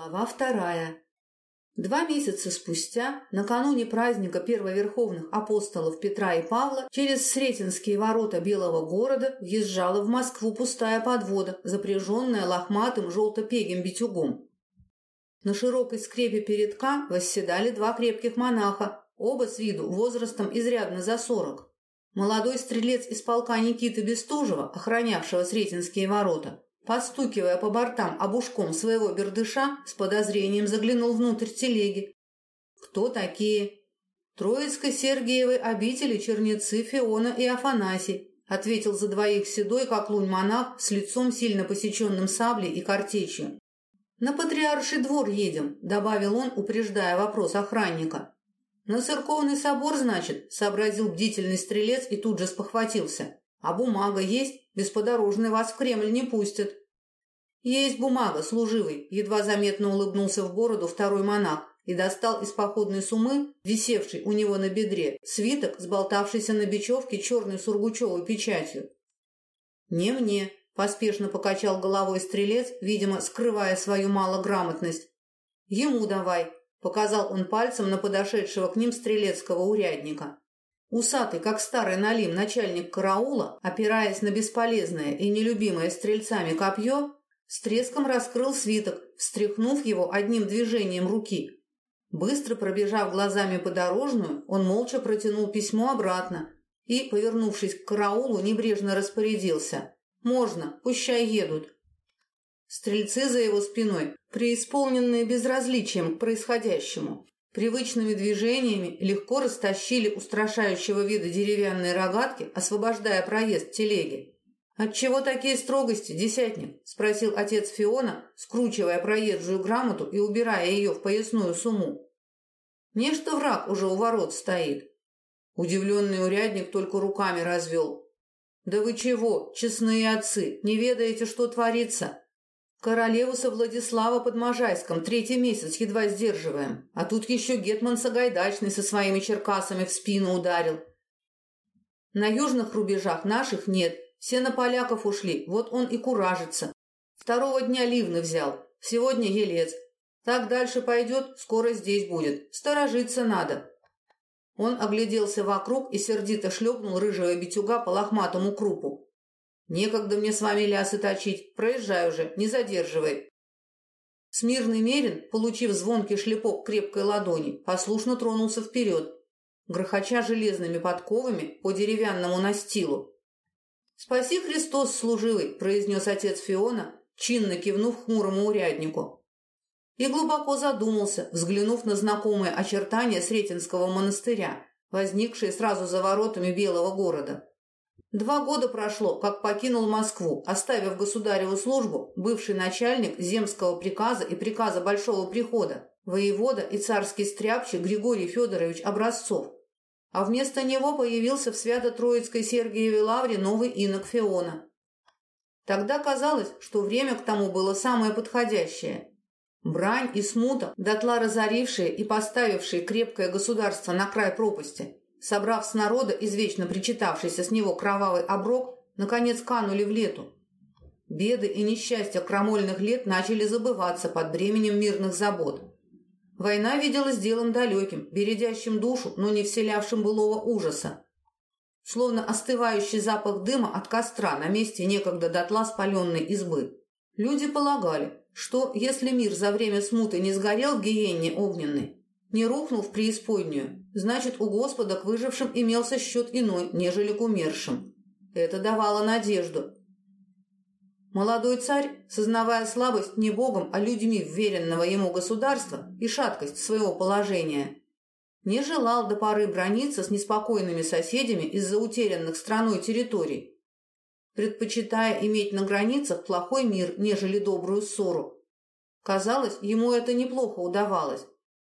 Глава вторая. Два месяца спустя, накануне праздника первоверховных апостолов Петра и Павла, через Сретенские ворота Белого города въезжала в Москву пустая подвода, запряженная лохматым желто-пегим битюгом. На широкой скрепе передка восседали два крепких монаха, оба с виду возрастом изрядно за сорок. Молодой стрелец из полка Никиты Бестужева, охранявшего Сретенские ворота, Постукивая по бортам обушком своего бердыша, с подозрением заглянул внутрь телеги. Кто такие? Троицко-Сергиевой обители чернецы Феона и Афанасий, ответил за двоих седой, как лунь монах, с лицом сильно посеченным саблей и картечью. «На патриарший двор едем», — добавил он, упреждая вопрос охранника. «На церковный собор, значит», — сообразил бдительный стрелец и тут же спохватился. «А бумага есть? Бесподорожный вас в Кремль не пустят». «Есть бумага, служивый», — едва заметно улыбнулся в бороду второй монах и достал из походной сумы, висевшей у него на бедре, свиток, сболтавшийся на бечевке черной сургучевой печатью. «Не мне», — поспешно покачал головой стрелец, видимо, скрывая свою малограмотность. «Ему давай», — показал он пальцем на подошедшего к ним стрелецкого урядника. Усатый, как старый налим, начальник караула, опираясь на бесполезное и нелюбимое стрельцами копье, с треском раскрыл свиток, встряхнув его одним движением руки. Быстро пробежав глазами по дорожную, он молча протянул письмо обратно и, повернувшись к караулу, небрежно распорядился. «Можно, пущай едут». Стрельцы за его спиной, преисполненные безразличием к происходящему, привычными движениями легко растащили устрашающего вида деревянные рогатки, освобождая проезд телеги. «Отчего такие строгости, десятник?» – спросил отец Фиона, скручивая проезжую грамоту и убирая ее в поясную сумму. «Нечто враг уже у ворот стоит». Удивленный урядник только руками развел. «Да вы чего, честные отцы, не ведаете, что творится? Королевуса Владислава под Можайском третий месяц едва сдерживаем, а тут еще Гетман Сагайдачный со своими черкасами в спину ударил. На южных рубежах наших нет, все на поляков ушли, вот он и куражится. Второго дня ливны взял, сегодня елец. Так дальше пойдет, скоро здесь будет. Сторожиться надо. Он огляделся вокруг и сердито шлепнул рыжего битюга по лохматому крупу. «Некогда мне с вами лясы точить. Проезжай уже, не задерживай». Смирный Мерин, получив звонкий шлепок крепкой ладони, послушно тронулся вперед, грохоча железными подковами по деревянному настилу. «Спаси Христос, служивый!» – произнес отец Фиона, чинно кивнув хмурому уряднику. И глубоко задумался, взглянув на знакомые очертания Сретенского монастыря, возникшие сразу за воротами Белого города. Два года прошло, как покинул Москву, оставив государеву службу бывший начальник земского приказа и приказа Большого прихода, воевода и царский стряпчий Григорий Федорович Образцов, а вместо него появился в Свято-Троицкой Сергиевой лавре новый инок Феона. Тогда казалось, что время к тому было самое подходящее. Брань и смута, дотла разорившие и поставившие крепкое государство на край пропасти, собрав с народа извечно причитавшийся с него кровавый оброк, наконец канули в лету. Беды и несчастья крамольных лет начали забываться под бременем мирных забот. Война виделась делом далеким, бередящим душу, но не вселявшим былого ужаса. Словно остывающий запах дыма от костра на месте некогда дотла спаленной избы. Люди полагали, что если мир за время смуты не сгорел в гиенне огненной, не рухнул в преисподнюю, значит, у Господа к выжившим имелся счет иной, нежели к умершим. Это давало надежду, Молодой царь, сознавая слабость не богом, а людьми вверенного ему государства и шаткость своего положения, не желал до поры брониться с неспокойными соседями из-за утерянных страной территорий, предпочитая иметь на границах плохой мир, нежели добрую ссору. Казалось, ему это неплохо удавалось.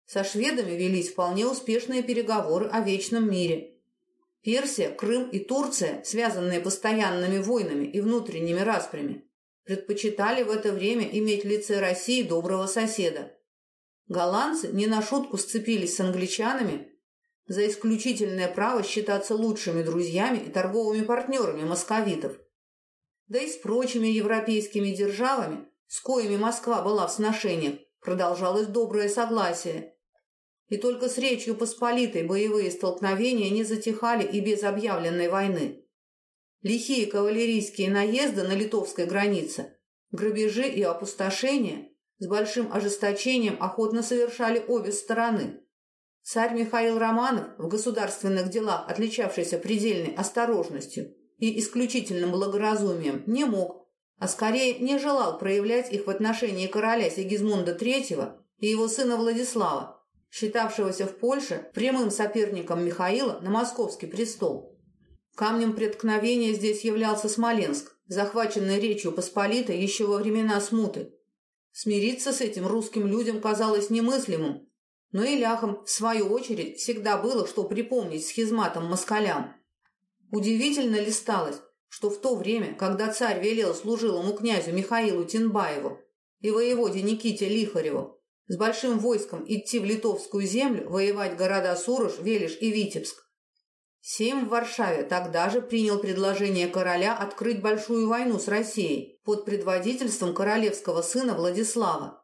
Со шведами велись вполне успешные переговоры о вечном мире. Персия, Крым и Турция, связанные постоянными войнами и внутренними распрями, предпочитали в это время иметь в лице России доброго соседа. Голландцы не на шутку сцепились с англичанами за исключительное право считаться лучшими друзьями и торговыми партнерами московитов. Да и с прочими европейскими державами, с коими Москва была в сношениях, продолжалось доброе согласие. И только с Речью Посполитой боевые столкновения не затихали и без объявленной войны. Лихие кавалерийские наезды на литовской границе, грабежи и опустошения с большим ожесточением охотно совершали обе стороны. Царь Михаил Романов, в государственных делах отличавшийся предельной осторожностью и исключительным благоразумием, не мог, а скорее не желал проявлять их в отношении короля Сигизмунда III и его сына Владислава, считавшегося в Польше прямым соперником Михаила на московский престол. Камнем преткновения здесь являлся Смоленск, захваченный Речью Посполитой еще во времена смуты. Смириться с этим русским людям казалось немыслимым, но и ляхам, в свою очередь, всегда было что припомнить схизматам-москалям. Удивительно ли сталось, что в то время, когда царь велел служилому князю Михаилу Тинбаеву и воеводе Никите Лихареву с большим войском идти в литовскую землю, воевать города Сурож, Велиш и Витебск, Сейм в Варшаве тогда же принял предложение короля открыть большую войну с Россией под предводительством королевского сына Владислава.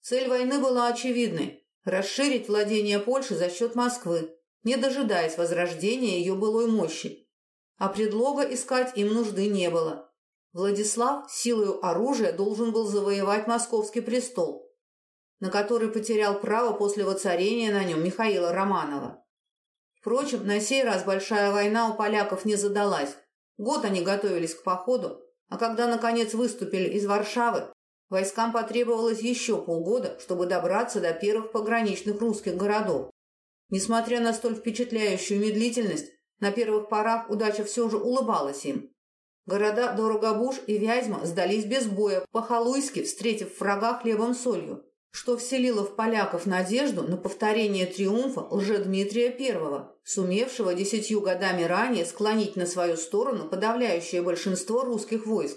Цель войны была очевидной расширить владение Польши за счет Москвы, не дожидаясь возрождения ее былой мощи. А предлога искать им нужды не было. Владислав силою оружия должен был завоевать московский престол, на который потерял право после воцарения на нем Михаила Романова. Впрочем, на сей раз большая война у поляков не задалась. Год они готовились к походу, а когда, наконец, выступили из Варшавы, Войскам потребовалось еще полгода, чтобы добраться до первых пограничных русских городов. Несмотря на столь впечатляющую медлительность, на первых порах удача все же улыбалась им. Города Дорогобуж и Вязьма сдались без боя, по-халуйски встретив врага хлебом-солью, что вселило в поляков надежду на повторение триумфа Лжедмитрия I, сумевшего десятью годами ранее склонить на свою сторону подавляющее большинство русских войск.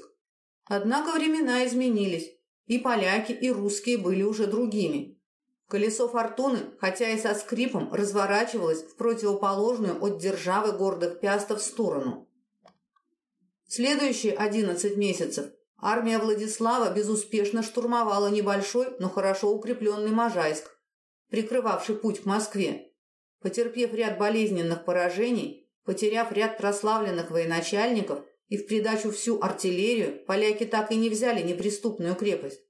Однако времена изменились, и поляки, и русские были уже другими. Колесо фортуны, хотя и со скрипом, разворачивалось в противоположную от державы гордых пястов сторону. Следующие 11 месяцев армия Владислава безуспешно штурмовала небольшой, но хорошо укрепленный Можайск, прикрывавший путь к Москве. Потерпев ряд болезненных поражений, потеряв ряд прославленных военачальников – и в придачу всю артиллерию поляки так и не взяли неприступную крепость.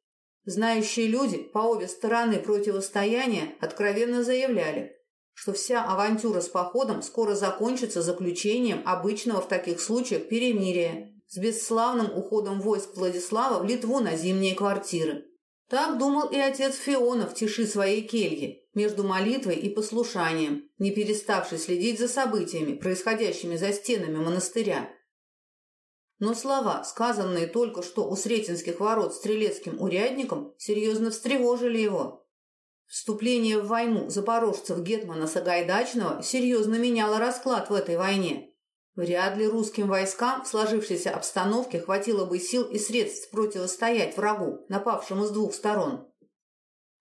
Знающие люди по обе стороны противостояния откровенно заявляли, что вся авантюра с походом скоро закончится заключением обычного в таких случаях перемирия с бесславным уходом войск Владислава в Литву на зимние квартиры. Так думал и отец Фиона в тиши своей кельи, между молитвой и послушанием, не переставший следить за событиями, происходящими за стенами монастыря. Но слова, сказанные только что у Сретенских ворот стрелецким урядником, серьезно встревожили его. Вступление в войну запорожцев Гетмана Сагайдачного серьезно меняло расклад в этой войне. Вряд ли русским войскам в сложившейся обстановке хватило бы сил и средств противостоять врагу, напавшему с двух сторон.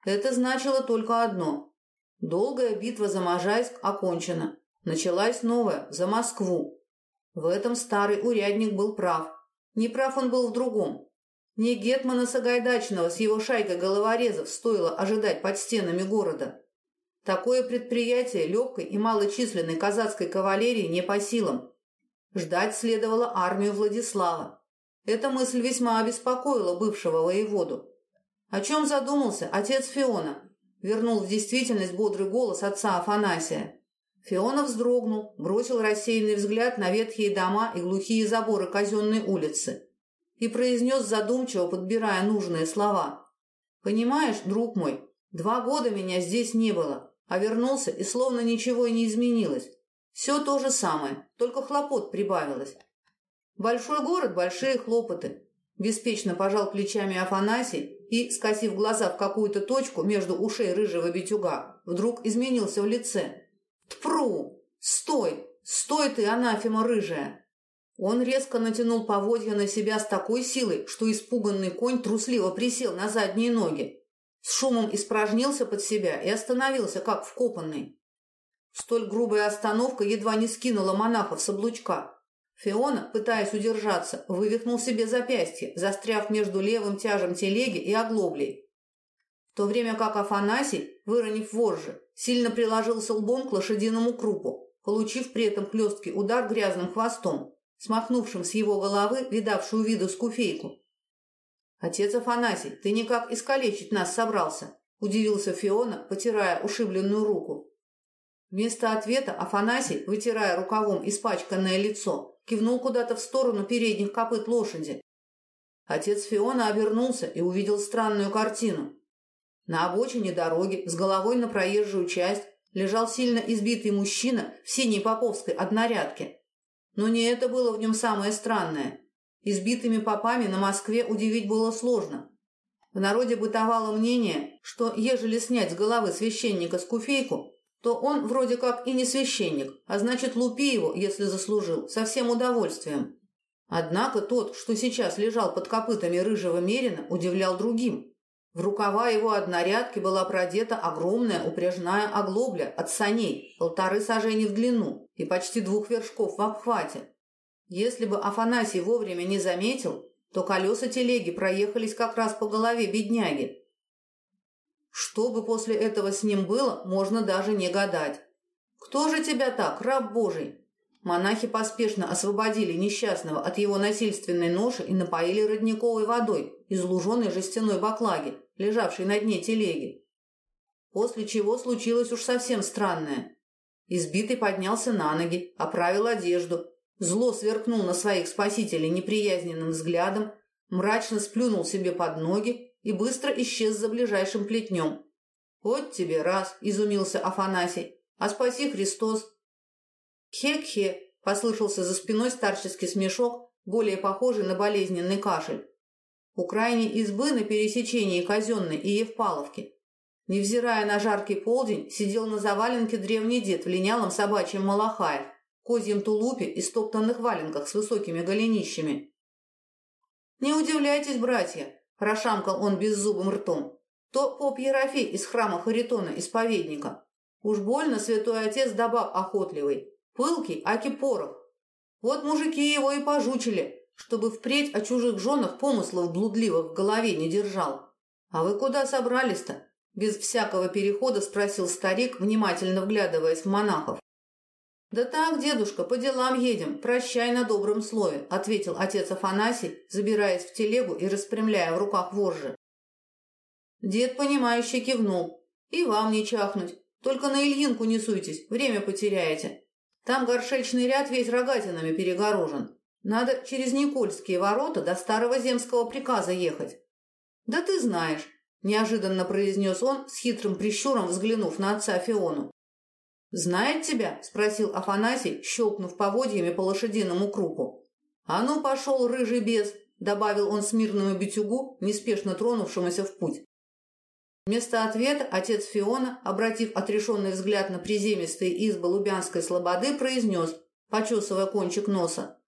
Это значило только одно. Долгая битва за Можайск окончена. Началась новая, за Москву, в этом старый урядник был прав. Не прав он был в другом. Не Гетмана Сагайдачного с его шайкой головорезов стоило ожидать под стенами города. Такое предприятие легкой и малочисленной казацкой кавалерии не по силам. Ждать следовало армию Владислава. Эта мысль весьма обеспокоила бывшего воеводу. О чем задумался отец Фиона? Вернул в действительность бодрый голос отца Афанасия. Фиона вздрогнул, бросил рассеянный взгляд на ветхие дома и глухие заборы казенной улицы и произнес задумчиво, подбирая нужные слова. «Понимаешь, друг мой, два года меня здесь не было, а вернулся, и словно ничего и не изменилось. Все то же самое, только хлопот прибавилось. Большой город, большие хлопоты. Беспечно пожал плечами Афанасий и, скосив глаза в какую-то точку между ушей рыжего битюга, вдруг изменился в лице. Тпру! Стой! Стой ты, анафема рыжая!» Он резко натянул поводья на себя с такой силой, что испуганный конь трусливо присел на задние ноги. С шумом испражнился под себя и остановился, как вкопанный. Столь грубая остановка едва не скинула монахов с облучка. Фиона, пытаясь удержаться, вывихнул себе запястье, застряв между левым тяжем телеги и оглоблей. в то время как Афанасий, выронив вожжи, сильно приложился лбом к лошадиному крупу, получив при этом хлесткий удар грязным хвостом, смахнувшим с его головы видавшую виду скуфейку. «Отец Афанасий, ты никак искалечить нас собрался?» – удивился Фиона, потирая ушибленную руку. Вместо ответа Афанасий, вытирая рукавом испачканное лицо, кивнул куда-то в сторону передних копыт лошади. Отец Фиона обернулся и увидел странную картину. На обочине дороги, с головой на проезжую часть, лежал сильно избитый мужчина в синей поповской однорядке. Но не это было в нем самое странное. Избитыми попами на Москве удивить было сложно. В народе бытовало мнение, что ежели снять с головы священника скуфейку, то он вроде как и не священник, а значит лупи его, если заслужил, со всем удовольствием. Однако тот, что сейчас лежал под копытами рыжего мерина, удивлял другим. В рукава его однорядки была продета огромная упряжная оглобля от саней, полторы сажени в длину и почти двух вершков в обхвате. Если бы Афанасий вовремя не заметил, то колеса телеги проехались как раз по голове бедняги. Что бы после этого с ним было, можно даже не гадать. «Кто же тебя так, раб Божий?» Монахи поспешно освободили несчастного от его насильственной ноши и напоили родниковой водой из луженой жестяной баклаги, лежавшей на дне телеги. После чего случилось уж совсем странное. Избитый поднялся на ноги, оправил одежду, зло сверкнул на своих спасителей неприязненным взглядом, мрачно сплюнул себе под ноги и быстро исчез за ближайшим плетнем. «Вот тебе раз!» – изумился Афанасий. «А спаси Христос!» «Хе-хе!» – послышался за спиной старческий смешок, более похожий на болезненный кашель. У крайней избы на пересечении Казенной и Евпаловки, невзирая на жаркий полдень, сидел на заваленке древний дед в линялом собачьем малахае, козьем тулупе и стоптанных валенках с высокими голенищами. «Не удивляйтесь, братья!» – прошамкал он беззубым ртом. «То поп Ерофей из храма Харитона, исповедника. Уж больно святой отец добав охотливый, пылкий, аки порох. Вот мужики его и пожучили, чтобы впредь о чужих женах помыслов блудливых в голове не держал. «А вы куда собрались-то?» Без всякого перехода спросил старик, внимательно вглядываясь в монахов. «Да так, дедушка, по делам едем, прощай на добром слове», ответил отец Афанасий, забираясь в телегу и распрямляя в руках вожжи. Дед, понимающе кивнул. «И вам не чахнуть. Только на Ильинку не суйтесь, время потеряете. Там горшечный ряд весь рогатинами перегорожен. Надо через Никольские ворота до старого земского приказа ехать. Да ты знаешь, неожиданно произнес он с хитрым прищуром, взглянув на отца Фиону. «Знает тебя?» – спросил Афанасий, щелкнув поводьями по лошадиному крупу. «А ну, пошел, рыжий бес!» – добавил он смирному битюгу, неспешно тронувшемуся в путь. Вместо ответа отец Фиона, обратив отрешенный взгляд на приземистые избы Лубянской слободы, произнес, почесывая кончик носа.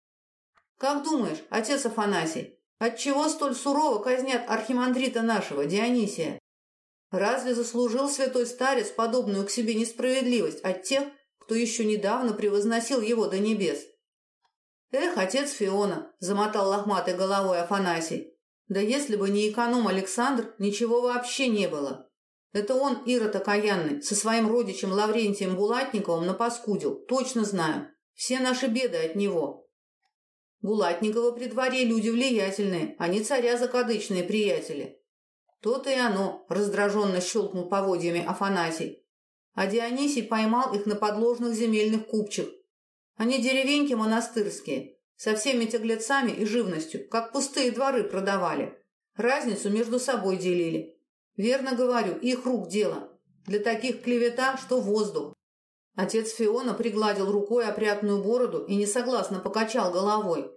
Как думаешь, отец Афанасий, отчего столь сурово казнят архимандрита нашего, Дионисия? Разве заслужил святой старец подобную к себе несправедливость от тех, кто еще недавно превозносил его до небес? Эх, отец Фиона, замотал лохматой головой Афанасий. Да если бы не эконом Александр, ничего вообще не было. Это он, Ирод окаянный, со своим родичем Лаврентием Булатниковым напаскудил, точно знаю. Все наши беды от него. Булатникова при дворе люди влиятельные, они царя закадычные приятели. То-то и оно, раздраженно щелкнул поводьями Афанасий. А Дионисий поймал их на подложных земельных купчих. Они деревеньки монастырские, со всеми тяглецами и живностью, как пустые дворы продавали. Разницу между собой делили. Верно говорю, их рук дело. Для таких клевета, что воздух. Отец Фиона пригладил рукой опрятную бороду и несогласно покачал головой.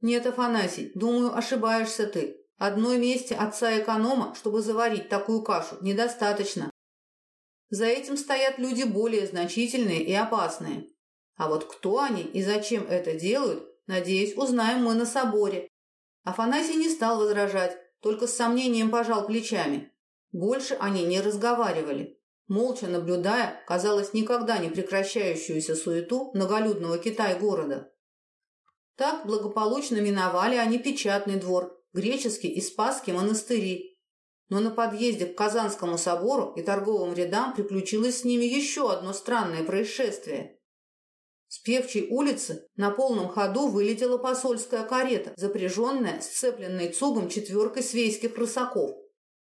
«Нет, Афанасий, думаю, ошибаешься ты. Одной мести отца-эконома, чтобы заварить такую кашу, недостаточно. За этим стоят люди более значительные и опасные. А вот кто они и зачем это делают, надеюсь, узнаем мы на соборе». Афанасий не стал возражать, только с сомнением пожал плечами. Больше они не разговаривали молча наблюдая, казалось, никогда не прекращающуюся суету многолюдного Китай-города. Так благополучно миновали они печатный двор, греческий и спасский монастыри. Но на подъезде к Казанскому собору и торговым рядам приключилось с ними еще одно странное происшествие. С Певчей улицы на полном ходу вылетела посольская карета, запряженная сцепленной цугом четверкой свейских рысаков.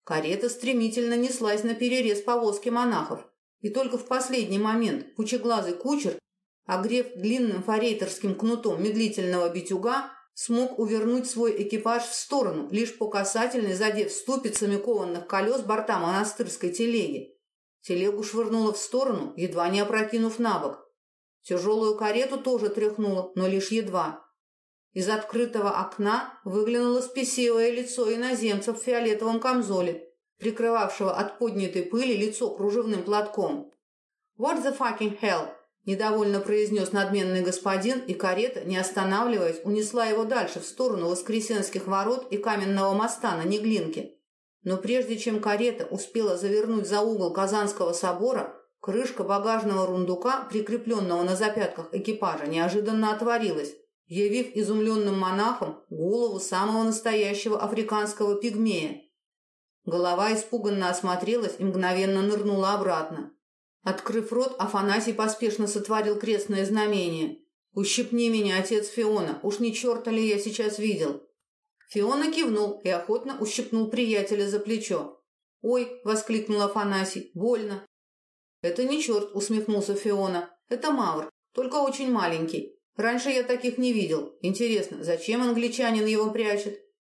Карета стремительно неслась на перерез повозки монахов, и только в последний момент пучеглазый кучер, огрев длинным форейтерским кнутом медлительного битюга, смог увернуть свой экипаж в сторону, лишь по касательной задев ступицами кованных колес борта монастырской телеги. Телегу швырнуло в сторону, едва не опрокинув на бок. Тяжелую карету тоже тряхнуло, но лишь едва. Из открытого окна выглянуло спесивое лицо иноземца в фиолетовом камзоле, прикрывавшего от поднятой пыли лицо кружевным платком. «What the fucking hell?» Недовольно произнес надменный господин, и карета, не останавливаясь, унесла его дальше, в сторону Воскресенских ворот и каменного моста на Неглинке. Но прежде чем карета успела завернуть за угол Казанского собора, крышка багажного рундука, прикрепленного на запятках экипажа, неожиданно отворилась, явив изумленным монахам голову самого настоящего африканского пигмея. Голова испуганно осмотрелась и мгновенно нырнула обратно. Открыв рот, Афанасий поспешно сотворил крестное знамение. «Ущипни меня, отец Фиона, уж не черта ли я сейчас видел?» Фиона кивнул и охотно ущипнул приятеля за плечо. «Ой!» — воскликнул Афанасий. «Больно!» «Это не черт!» — усмехнулся Фиона. «Это мавр, только очень маленький. Раньше я таких не видел. Интересно, зачем англичанин его прячет?»